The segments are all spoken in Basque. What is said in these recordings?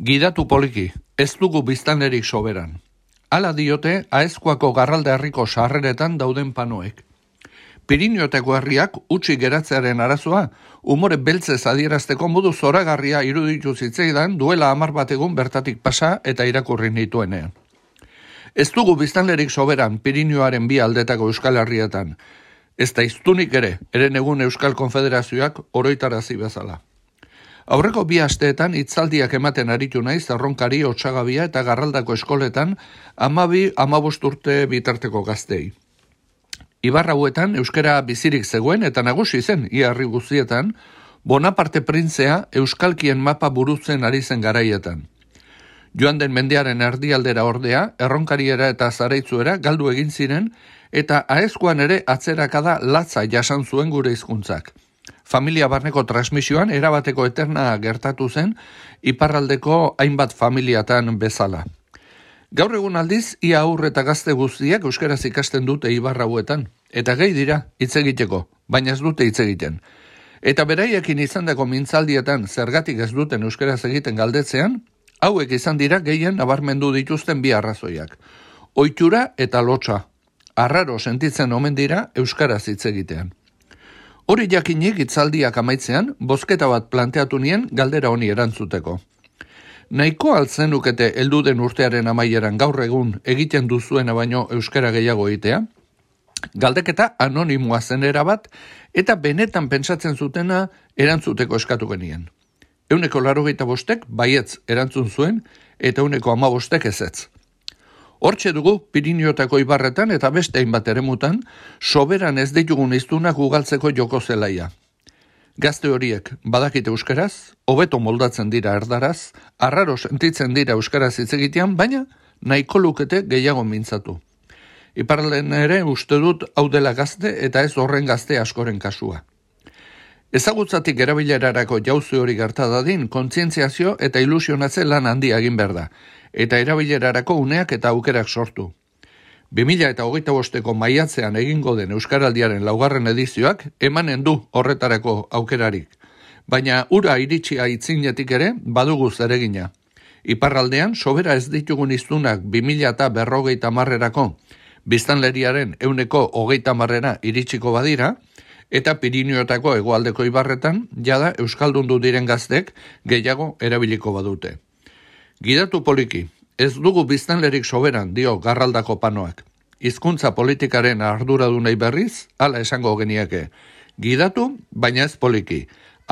Gidatu poliki, ez dugu biztanlerik soberan. Hala diote, aezkoako garralde harriko sarreretan dauden panoek. Pirinioeteko herriak utzi geratzearen arazoa, umore beltzez adierazteko modu zoragarria iruditu zitzeidan duela amar bat egun bertatik pasa eta irakurri nituenean. Ez dugu biztanlerik soberan Pirinioaren bi aldetako Euskal Herrietan, ez da iztunik ere, eren egun Euskal Konfederazioak oroitarazi bezala. Aurreko bi asteetan itzaldiak ematen aritu naiz arronkari otsagabia eta garraldako eskoletan amabi amabost urte bitarteko gaztei. Ibarra huetan euskara bizirik zegoen eta nagusi zen iarri guztietan, Bonaparte printzea euskalkien mapa burutzen ari zen garaietan. Joan den mendiaren erdialdera ordea, erronkariera eta zaraitzuera galdu egin ziren eta aezkoan ere atzerakada latza jasan zuen gure hizkuntzak familia barneko transmisioan erabateko eterna gertatu zen iparraldeko hainbat familiatan bezala. Gaur egun aldiz, ia aurre eta gazte guztiak euskaraz ikasten dute ibarra huetan, eta gehi dira hitz egiteko, baina ez dute hitz egiten. Eta beraiekin izan dako mintzaldietan zergatik ez duten euskaraz egiten galdetzean, hauek izan dira gehien nabarmendu dituzten bi arrazoiak. Oitura eta lotxa. Arraro sentitzen omen dira euskaraz hitz egitean. Hori jakinik itzaldiak amaitzean, bosketa bat planteatu nien galdera honi erantzuteko. Naiko altzen ukete elduden urtearen amaieran gaur egun egiten duzuena baino euskara gehiago egitea? Galdeketa anonimoa zenera bat eta benetan pentsatzen zutena erantzuteko eskatu genien. Euneko laro bostek baietz erantzun zuen eta euneko ama bostek ezetz. Hortxe dugu, Pirinioetako ibarretan eta beste hainbat eremutan, soberan ez ditugun iztunak ugaltzeko joko zelaia. Gazte horiek, badakite euskaraz, hobeto moldatzen dira erdaraz, arraro sentitzen dira euskaraz hitz egitean, baina nahiko lukete gehiago mintzatu. Iparlen ere uste dut hau dela gazte eta ez horren gazte askoren kasua. Ezagutzatik erabilerarako jauzi hori gertadadin, kontzientziazio eta ilusionatze lan handi egin behar da, eta erabilerarako uneak eta aukerak sortu. 2000 eta hogeita bosteko maiatzean egingo den Euskaraldiaren laugarren edizioak emanen du horretarako aukerarik. Baina ura iritsia itzinetik ere badugu zeregina. Iparraldean, sobera ez ditugun iztunak 2000 eta berrogeita marrerako, biztanleriaren euneko hogeita marrera iritsiko badira, eta Pirinioetako egoaldeko ibarretan, jada Euskaldundu diren gaztek gehiago erabiliko badute. Gidatu poliki, ez dugu biztanlerik soberan dio garraldako panoak. Hizkuntza politikaren arduradunei berriz, hala esango geniake. Gidatu, baina ez poliki.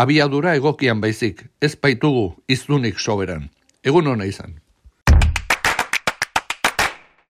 Abiadura egokian baizik, ez baitugu izdunik soberan. Egun hona izan.